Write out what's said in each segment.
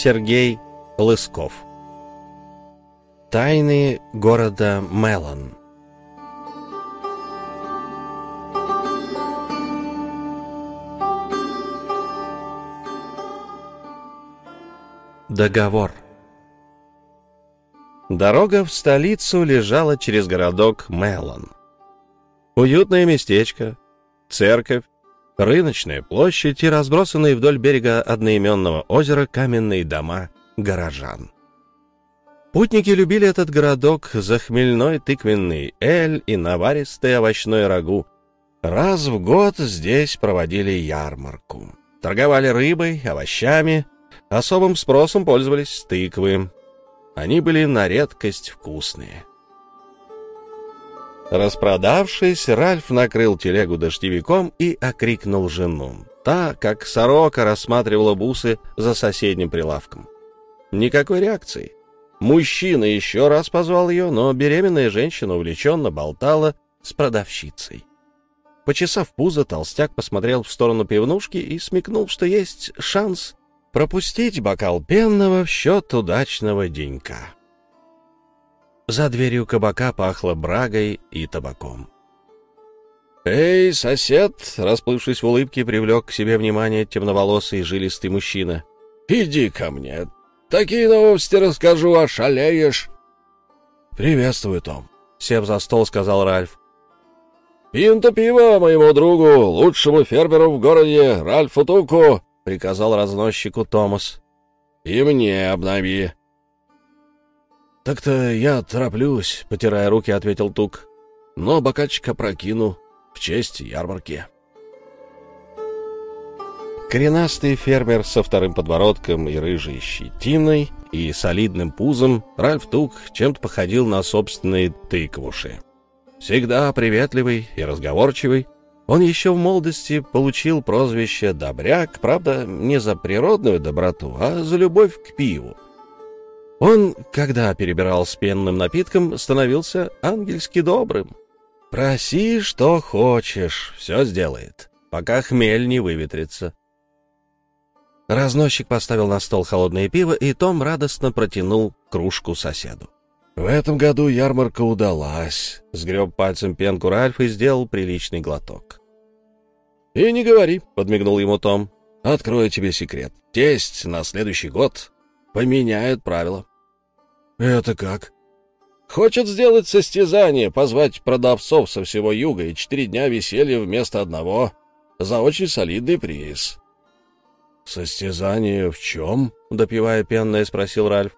Сергей Лысков. Тайны города Мелон. Договор. Дорога в столицу лежала через городок Мелон. Уютное местечко, церковь, рыночная площадь и разбросанные вдоль берега одноименного озера каменные дома горожан. Путники любили этот городок за хмельной тыквенный эль и наваристый овощной рагу. Раз в год здесь проводили ярмарку. Торговали рыбой, овощами, особым спросом пользовались тыквы. Они были на редкость вкусные. Распродавшись, Ральф накрыл телегу дождевиком и окрикнул жену. Та, как сорока, рассматривала бусы за соседним прилавком. Никакой реакции. Мужчина еще раз позвал ее, но беременная женщина увлеченно болтала с продавщицей. Почесав пузо, толстяк посмотрел в сторону пивнушки и смекнул, что есть шанс пропустить бокал пенного в счет удачного денька. За дверью кабака пахло брагой и табаком. «Эй, сосед!» — расплывшись в улыбке, привлек к себе внимание темноволосый жилистый мужчина. «Иди ко мне. Такие новости расскажу, ошалеешь!» «Приветствую, Том!» — сев за стол, сказал Ральф. «Пинта пива моему другу, лучшему фермеру в городе, Ральфу Туку!» — приказал разносчику Томас. «И мне обнови!» «Так-то я тороплюсь», — потирая руки, ответил Тук. «Но бокальчик опрокину в честь ярмарки». Коренастый фермер со вторым подбородком и рыжей щетиной и солидным пузом, Ральф Тук чем-то походил на собственные тыквуши. Всегда приветливый и разговорчивый, он еще в молодости получил прозвище «Добряк», правда, не за природную доброту, а за любовь к пиву. Он, когда перебирал с пенным напитком, становился ангельски добрым. «Проси, что хочешь, все сделает, пока хмель не выветрится». Разносчик поставил на стол холодное пиво, и Том радостно протянул кружку соседу. «В этом году ярмарка удалась», — сгреб пальцем пенку Ральф и сделал приличный глоток. «И не говори», — подмигнул ему Том. «Открою тебе секрет. Тесть на следующий год поменяет правила. «Это как?» «Хочет сделать состязание, позвать продавцов со всего юга и четыре дня веселья вместо одного за очень солидный приз». «Состязание в чем?» — допивая пенное, спросил Ральф.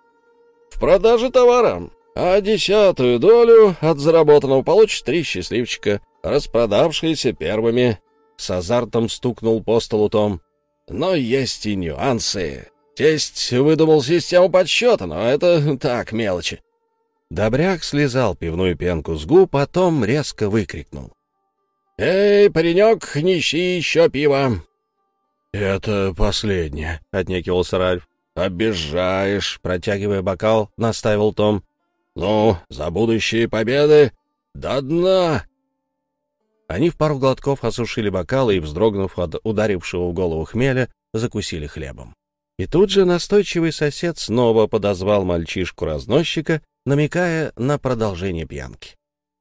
«В продаже товара. А десятую долю от заработанного получит три счастливчика, распродавшиеся первыми». С азартом стукнул по столу Том. «Но есть и нюансы. Тесть выдумал систему подсчета, но это так, мелочи. Добряк слезал пивную пенку с губ, потом резко выкрикнул. «Эй, паренек, неси еще пиво!» «Это последнее», — отнекивался Ральф. «Обижаешь», — протягивая бокал, наставил Том. «Ну, за будущие победы до дна!» Они в пару глотков осушили бокалы и, вздрогнув от ударившего в голову хмеля, закусили хлебом. И тут же настойчивый сосед снова подозвал мальчишку-разносчика, намекая на продолжение пьянки.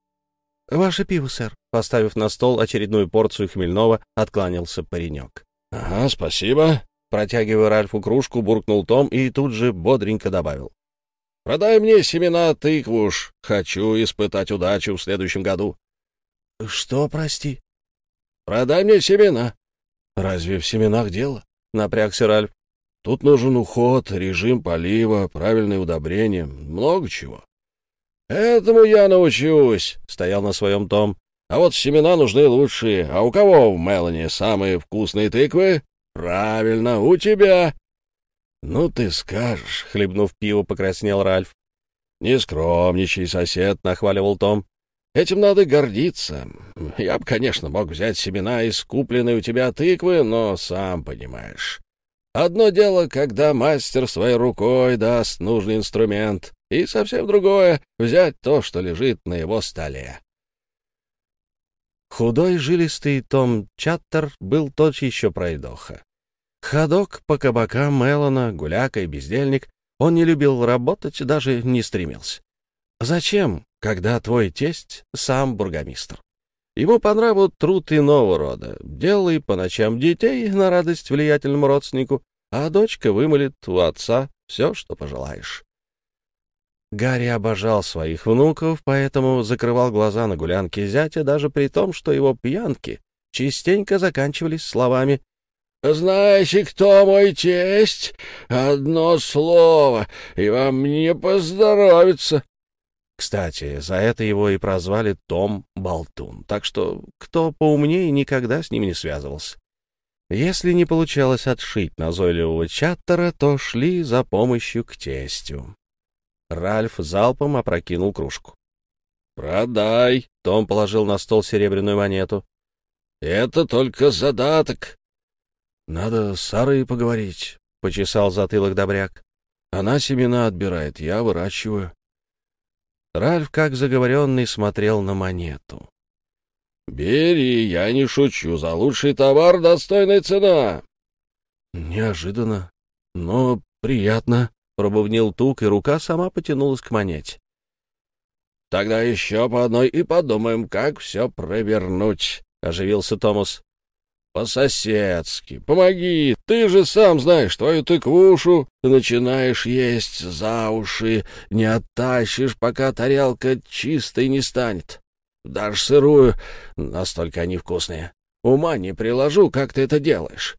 — Ваше пиво, сэр, — поставив на стол очередную порцию хмельного, откланялся паренек. — Ага, спасибо. Протягивая Ральфу кружку, буркнул Том и тут же бодренько добавил. — Продай мне семена тыквуш. Хочу испытать удачу в следующем году. — Что, прости? — Продай мне семена. — Разве в семенах дело? — напрягся Ральф. Тут нужен уход, режим полива, правильное удобрение, много чего. Этому я научусь, стоял на своем том. А вот семена нужны лучшие. А у кого в Мелани самые вкусные тыквы? Правильно, у тебя. Ну ты скажешь, хлебнув пиво, покраснел Ральф. Не скромничай, сосед, нахваливал Том. Этим надо гордиться. Я бы, конечно, мог взять семена из купленной у тебя тыквы, но сам понимаешь. Одно дело, когда мастер своей рукой даст нужный инструмент, и совсем другое — взять то, что лежит на его столе. Худой жилистый Том Чаттер был тот еще пройдоха. Ходок по кабакам Мелона, гуляка и бездельник, он не любил работать, даже не стремился. Зачем, когда твой тесть сам бургомистр? Ему по нраву труд иного рода. Делай по ночам детей на радость влиятельному родственнику, а дочка вымолит у отца все, что пожелаешь. Гарри обожал своих внуков, поэтому закрывал глаза на гулянки зятя, даже при том, что его пьянки частенько заканчивались словами «Знаете, кто мой тесть? Одно слово, и вам не поздоровится». Кстати, за это его и прозвали Том Болтун, так что кто поумнее никогда с ним не связывался. Если не получалось отшить назойливого чаттера, то шли за помощью к тестю. Ральф залпом опрокинул кружку. «Продай!» — Том положил на стол серебряную монету. «Это только задаток!» «Надо с Сарой поговорить», — почесал затылок добряк. «Она семена отбирает, я выращиваю». Ральф, как заговоренный, смотрел на монету. «Бери, я не шучу, за лучший товар достойная цена!» «Неожиданно, но приятно», Пробубнил тук, и рука сама потянулась к монете. «Тогда еще по одной и подумаем, как все провернуть», — оживился Томас. «По-соседски. Помоги. Ты же сам знаешь, твою тыквушу ты начинаешь есть за уши, не оттащишь, пока тарелка чистой не станет. Даже сырую, настолько они вкусные. Ума не приложу, как ты это делаешь.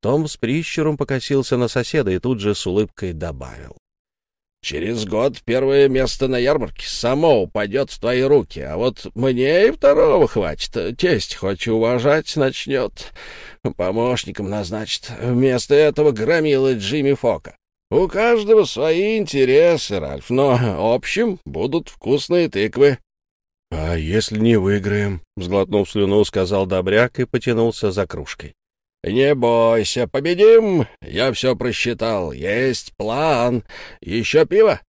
Том с прищуром покосился на соседа и тут же с улыбкой добавил. «Через год первое место на ярмарке само упадет в твои руки, а вот мне и второго хватит. Тесть хоть уважать начнет, помощником назначит. Вместо этого громила Джимми Фока. У каждого свои интересы, Ральф, но общим будут вкусные тыквы». «А если не выиграем?» — сглотнув слюну, сказал Добряк и потянулся за кружкой. «Не бойся, победим! Я все просчитал. Есть план. Еще пиво?»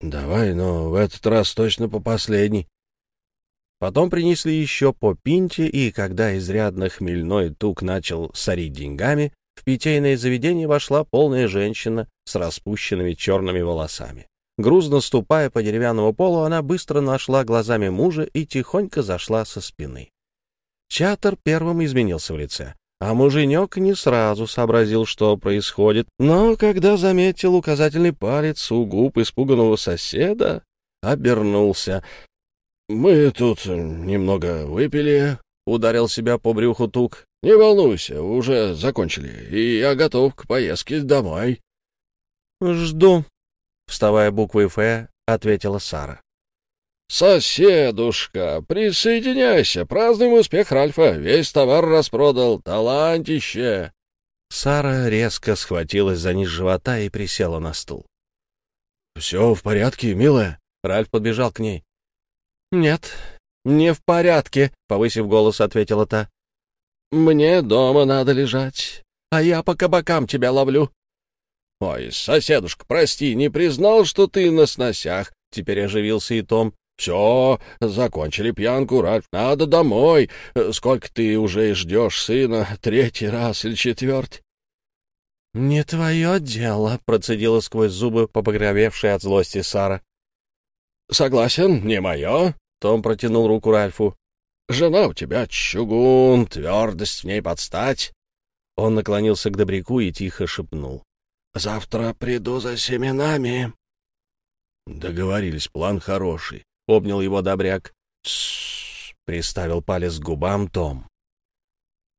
«Давай, но в этот раз точно по последней». Потом принесли еще по пинте, и когда изрядно хмельной тук начал сорить деньгами, в питейное заведение вошла полная женщина с распущенными черными волосами. Грузно ступая по деревянному полу, она быстро нашла глазами мужа и тихонько зашла со спины. Чатер первым изменился в лице. А муженек не сразу сообразил, что происходит, но когда заметил указательный палец у губ испуганного соседа, обернулся. «Мы тут немного выпили», — ударил себя по брюху Тук. «Не волнуйся, уже закончили, и я готов к поездке домой». «Жду», — вставая буквой «Ф», ответила Сара. «Соседушка, присоединяйся, празднуем успех Ральфа, весь товар распродал, талантище!» Сара резко схватилась за низ живота и присела на стул. «Все в порядке, милая?» Ральф подбежал к ней. «Нет, не в порядке», — повысив голос, ответила та. «Мне дома надо лежать, а я по кабакам тебя ловлю». «Ой, соседушка, прости, не признал, что ты на сносях», — теперь оживился и Том. «Все, закончили пьянку, Ральф, надо домой. Сколько ты уже ждешь сына, третий раз или четвертый?» «Не твое дело», — процедила сквозь зубы попогровевшая от злости Сара. «Согласен, не мое», — Том протянул руку Ральфу. «Жена у тебя чугун, твердость в ней подстать». Он наклонился к добряку и тихо шепнул. «Завтра приду за семенами». Договорились, план хороший. — обнял его добряк. «Тссс!» — приставил палец к губам Том.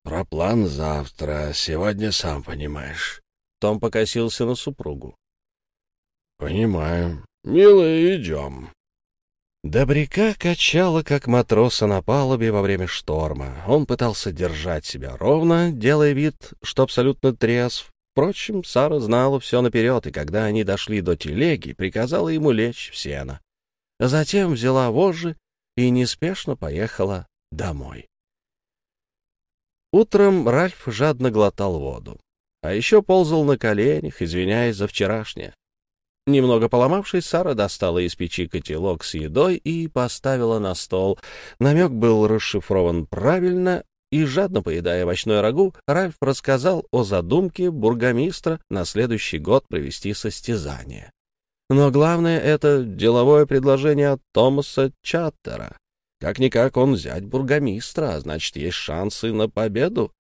«Про план завтра, сегодня сам понимаешь». Том покосился на супругу. «Понимаю. Милая, идем». Добряка качало, как матроса на палубе во время шторма. Он пытался держать себя ровно, делая вид, что абсолютно трезв. Впрочем, Сара знала все наперед, и когда они дошли до телеги, приказала ему лечь в сено. Затем взяла вожжи и неспешно поехала домой. Утром Ральф жадно глотал воду, а еще ползал на коленях, извиняясь за вчерашнее. Немного поломавшись, Сара достала из печи котелок с едой и поставила на стол. Намек был расшифрован правильно, и, жадно поедая овощной рагу, Ральф рассказал о задумке бургомистра на следующий год провести состязание. Но главное — это деловое предложение от Томаса Чаттера. Как-никак он взять бургомистра, а значит, есть шансы на победу.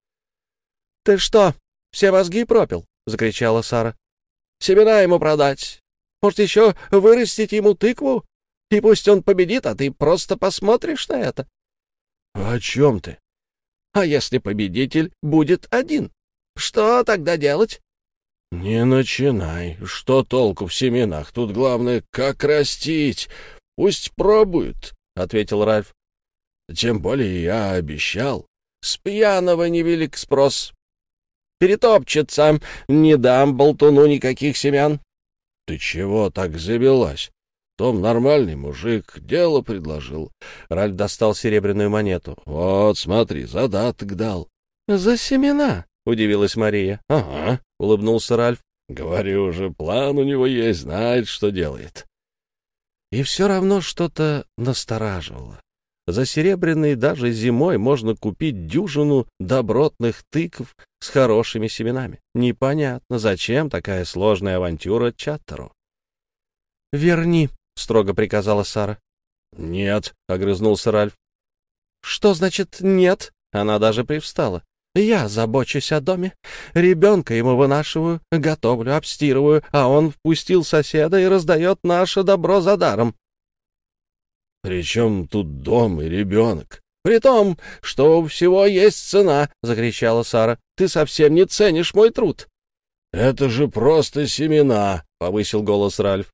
— Ты что, все мозги пропил? — закричала Сара. — Семена ему продать. Может, еще вырастить ему тыкву? И пусть он победит, а ты просто посмотришь на это. — О чем ты? — А если победитель будет один? Что тогда делать? — Не начинай. Что толку в семенах? Тут главное, как растить. Пусть пробуют, — ответил Ральф. — Тем более я обещал. С пьяного невелик спрос. Перетопчется. Не дам болтуну никаких семян. — Ты чего так завелась? Том нормальный мужик, дело предложил. Ральф достал серебряную монету. — Вот, смотри, задаток дал. — За семена? — удивилась Мария. — Ага, — улыбнулся Ральф. — Говорю же, план у него есть, знает, что делает. И все равно что-то настораживало. За серебряный даже зимой можно купить дюжину добротных тыкв с хорошими семенами. Непонятно, зачем такая сложная авантюра Чаттеру. «Верни», — строго приказала Сара. «Нет», — огрызнулся Ральф. «Что значит «нет»?» Она даже привстала. Я забочусь о доме. Ребенка ему вынашиваю, готовлю, обстирываю, а он впустил соседа и раздает наше добро за даром. — Причем тут дом и ребенок? — При том, что у всего есть цена, — закричала Сара. — Ты совсем не ценишь мой труд. — Это же просто семена, — повысил голос Ральф.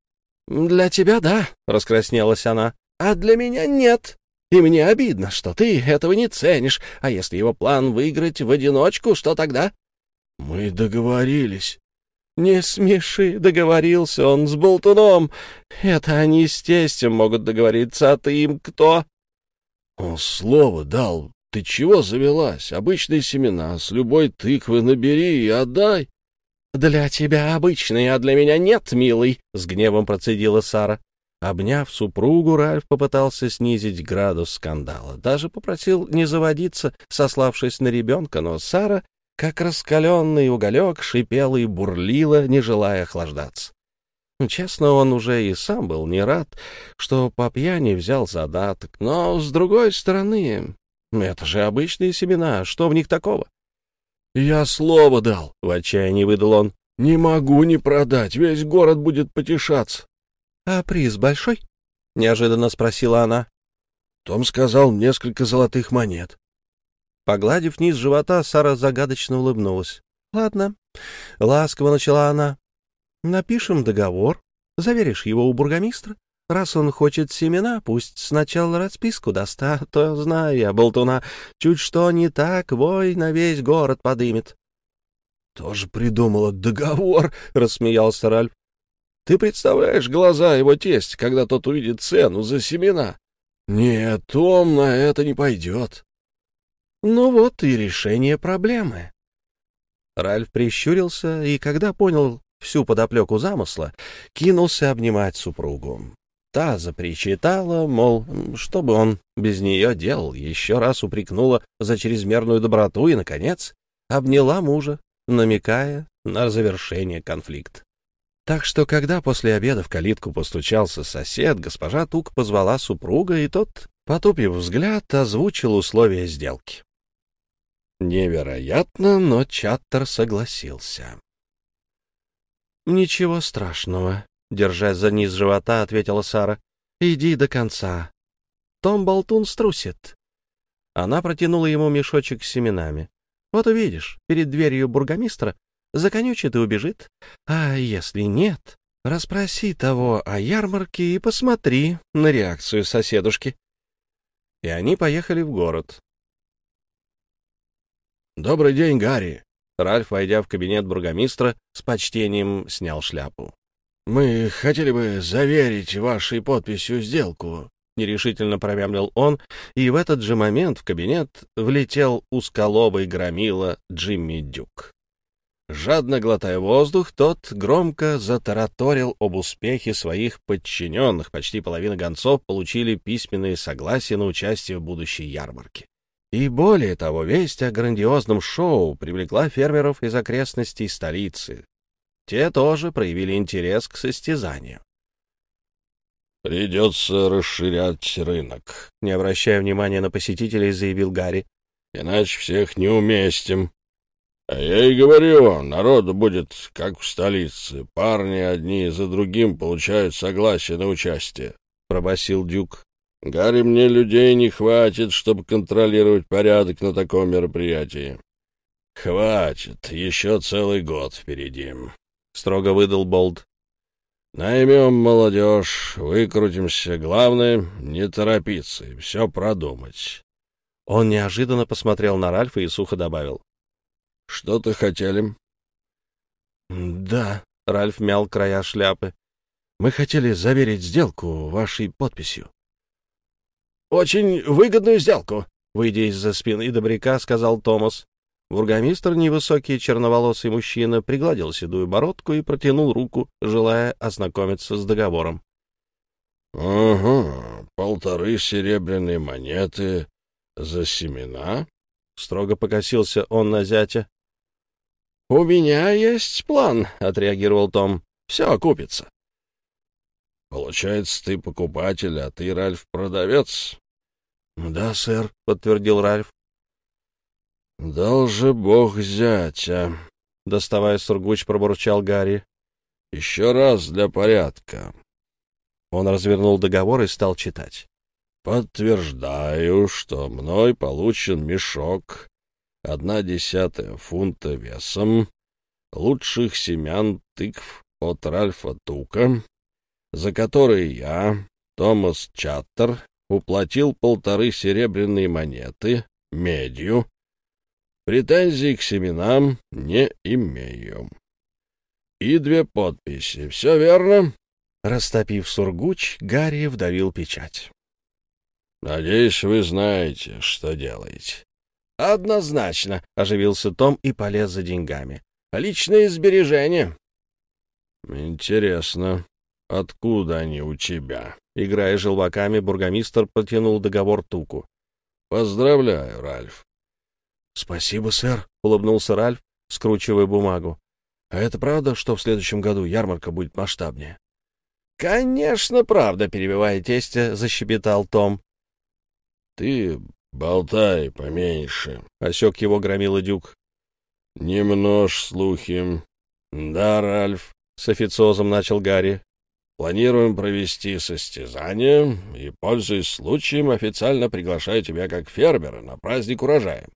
— Для тебя — да, — раскраснелась она, — а для меня — нет. И мне обидно, что ты этого не ценишь. А если его план выиграть в одиночку, что тогда? Мы договорились. Не смеши, договорился он с болтуном. Это они с тестем могут договориться, а ты им кто? Он слово дал. Ты чего завелась? Обычные семена с любой тыквы набери и отдай. Для тебя обычные, а для меня нет, милый, — с гневом процедила Сара. Обняв супругу, Ральф попытался снизить градус скандала. Даже попросил не заводиться, сославшись на ребенка, но Сара, как раскаленный уголек, шипела и бурлила, не желая охлаждаться. Честно, он уже и сам был не рад, что по пьяни взял задаток, но, с другой стороны, это же обычные семена, что в них такого? — Я слово дал, — в отчаянии выдал он. — Не могу не продать, весь город будет потешаться. «А приз большой?» — неожиданно спросила она. Том сказал несколько золотых монет. Погладив низ живота, Сара загадочно улыбнулась. «Ладно», — ласково начала она. «Напишем договор. Заверишь его у бургомистра. Раз он хочет семена, пусть сначала расписку даст, а то, знаю я, болтуна, чуть что не так, вой на весь город подымет». «Тоже придумала договор», — рассмеялся Ральф. Ты представляешь глаза его тесть, когда тот увидит цену за семена? Нет, Том на это не пойдет. Ну вот и решение проблемы. Ральф прищурился и, когда понял всю подоплеку замысла, кинулся обнимать супругу. Та запричитала, мол, что бы он без нее делал, еще раз упрекнула за чрезмерную доброту и, наконец, обняла мужа, намекая на завершение конфликта. Так что, когда после обеда в калитку постучался сосед, госпожа Тук позвала супруга, и тот, потупив взгляд, озвучил условия сделки. Невероятно, но Чаттер согласился. «Ничего страшного», — держась за низ живота, ответила Сара. «Иди до конца. Том Болтун струсит». Она протянула ему мешочек с семенами. «Вот увидишь, перед дверью бургомистра законючит и убежит. А если нет, расспроси того о ярмарке и посмотри на реакцию соседушки. И они поехали в город. «Добрый день, Гарри!» Ральф, войдя в кабинет бургомистра, с почтением снял шляпу. «Мы хотели бы заверить вашей подписью сделку», — нерешительно промямлил он, и в этот же момент в кабинет влетел узколобый громила Джимми Дюк. Жадно глотая воздух, тот громко затараторил об успехе своих подчиненных. Почти половина гонцов получили письменные согласия на участие в будущей ярмарке. И более того, весть о грандиозном шоу привлекла фермеров из окрестностей столицы. Те тоже проявили интерес к состязанию. «Придется расширять рынок», — не обращая внимания на посетителей, заявил Гарри. «Иначе всех не уместим. А я и говорю, народу будет, как в столице. Парни одни за другим получают согласие на участие», — пробасил Дюк. «Гарри, мне людей не хватит, чтобы контролировать порядок на таком мероприятии». «Хватит, еще целый год впереди», — строго выдал Болд. Наймем молодежь, выкрутимся. Главное, не торопиться и все продумать. Он неожиданно посмотрел на Ральфа и сухо добавил. — Что-то хотели? — Да, — Ральф мял края шляпы. — Мы хотели заверить сделку вашей подписью. — Очень выгодную сделку, — выйдя из-за спины добряка, сказал Томас. Бургомистр, невысокий черноволосый мужчина, пригладил седую бородку и протянул руку, желая ознакомиться с договором. — Ага, полторы серебряные монеты за семена? — строго покосился он на зятя. — У меня есть план, — отреагировал Том. — Все окупится. — Получается, ты покупатель, а ты, Ральф, продавец? — Да, сэр, — подтвердил Ральф. «Дал же бог зятя!» — доставая сургуч, пробурчал Гарри. «Еще раз для порядка». Он развернул договор и стал читать. «Подтверждаю, что мной получен мешок, одна десятая фунта весом, лучших семян тыкв от Ральфа Тука, за которые я, Томас Чаттер, уплатил полторы серебряные монеты, медью, Претензий к семенам не имею. И две подписи. Все верно? Растопив сургуч, Гарри вдавил печать. Надеюсь, вы знаете, что делаете. Однозначно, оживился Том и полез за деньгами. Личные сбережения. Интересно, откуда они у тебя? Играя желваками, бургомистр протянул договор Туку. Поздравляю, Ральф. «Спасибо, сэр», — улыбнулся Ральф, скручивая бумагу. «А это правда, что в следующем году ярмарка будет масштабнее?» «Конечно, правда», — перебивая тестя, защебетал Том. «Ты болтай поменьше», — осек его громила Дюк. «Не множь слухи». «Да, Ральф», — с официозом начал Гарри. «Планируем провести состязание и, пользуясь случаем, официально приглашаю тебя как фермера на праздник урожая.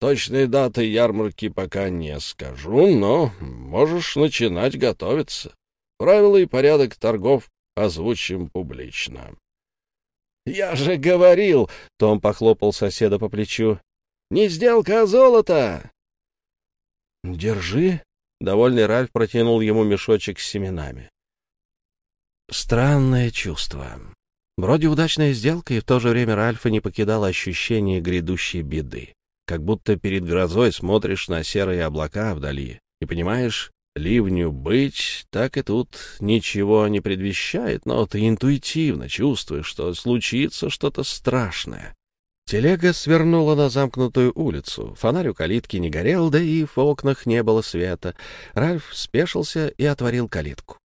Точной даты ярмарки пока не скажу, но можешь начинать готовиться. Правила и порядок торгов озвучим публично. — Я же говорил, — Том похлопал соседа по плечу, — не сделка, а золото. — Держи, — довольный Ральф протянул ему мешочек с семенами. Странное чувство. Вроде удачная сделка, и в то же время Ральфа не покидало ощущение грядущей беды как будто перед грозой смотришь на серые облака вдали и понимаешь, ливню быть, так и тут ничего не предвещает, но ты интуитивно чувствуешь, что случится что-то страшное. Телега свернула на замкнутую улицу. Фонарь у калитки не горел, да и в окнах не было света. Ральф спешился и отворил калитку.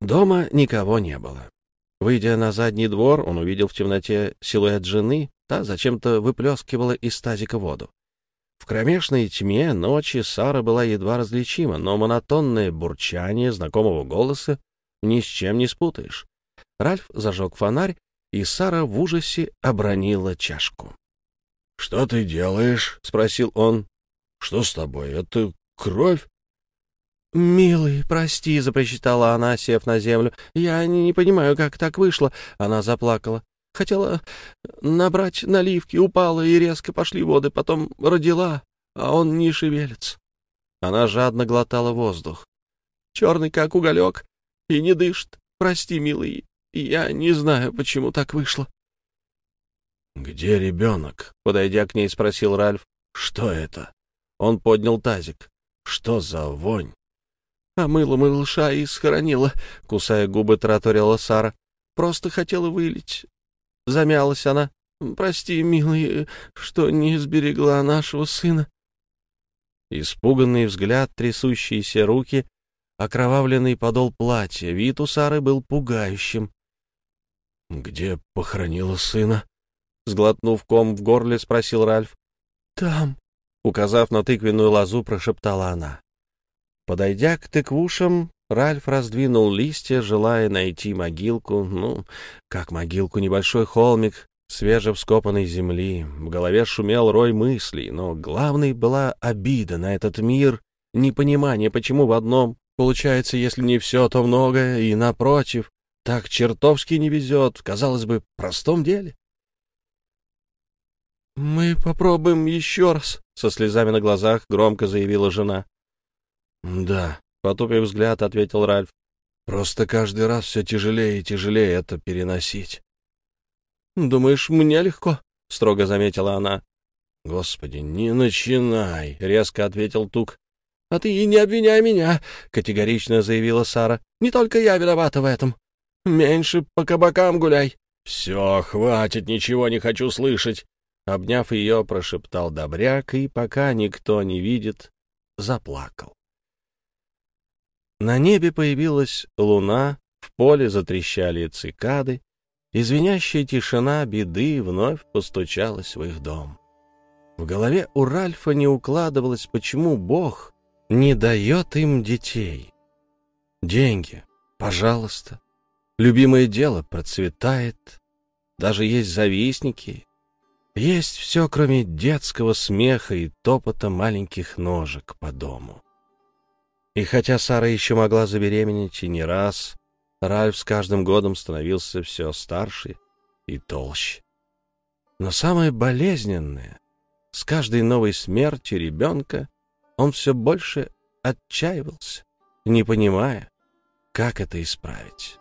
Дома никого не было. Выйдя на задний двор, он увидел в темноте силуэт жены, та зачем-то выплескивала из тазика воду. В кромешной тьме ночи Сара была едва различима, но монотонное бурчание знакомого голоса ни с чем не спутаешь. Ральф зажег фонарь, и Сара в ужасе обронила чашку. — Что ты делаешь? — спросил он. — Что с тобой? Это кровь? «Милый, прости», — запричитала она, сев на землю. «Я не, не понимаю, как так вышло». Она заплакала. Хотела набрать наливки, упала и резко пошли воды, потом родила, а он не шевелится. Она жадно глотала воздух. Черный, как уголек, и не дышит. Прости, милый, я не знаю, почему так вышло. — Где ребенок? — подойдя к ней, спросил Ральф. — Что это? Он поднял тазик. Что за вонь? А мыло малыша и схоронила, — кусая губы, тараторила Сара. Просто хотела вылить. Замялась она. Прости, милый, что не сберегла нашего сына. Испуганный взгляд, трясущиеся руки, окровавленный подол платья. Вид у Сары был пугающим. — Где похоронила сына? — сглотнув ком в горле, спросил Ральф. — Там, — указав на тыквенную лозу, прошептала она. Подойдя к тыквушам, Ральф раздвинул листья, желая найти могилку, ну, как могилку, небольшой холмик свежевскопанной земли. В голове шумел рой мыслей, но главной была обида на этот мир, непонимание, почему в одном получается, если не все, то многое, и, напротив, так чертовски не везет, казалось бы, простом деле. «Мы попробуем еще раз», — со слезами на глазах громко заявила жена. «Да», — потупив взгляд, ответил Ральф. «Просто каждый раз все тяжелее и тяжелее это переносить». «Думаешь, мне легко?» — строго заметила она. «Господи, не начинай!» — резко ответил Тук. «А ты и не обвиняй меня!» — категорично заявила Сара. «Не только я виновата в этом. Меньше по кабакам гуляй». «Все, хватит, ничего не хочу слышать!» Обняв ее, прошептал Добряк, и пока никто не видит, заплакал. На небе появилась луна, в поле затрещали цикады, и звенящая тишина беды вновь постучалась в их дом. В голове у Ральфа не укладывалось, почему Бог не дает им детей. Деньги, пожалуйста. Любимое дело процветает. Даже есть завистники. Есть все, кроме детского смеха и топота маленьких ножек по дому. И хотя Сара еще могла забеременеть и не раз, Ральф с каждым годом становился все старше и толще. Но самое болезненное, с каждой новой смертью ребенка он все больше отчаивался, не понимая, как это исправить.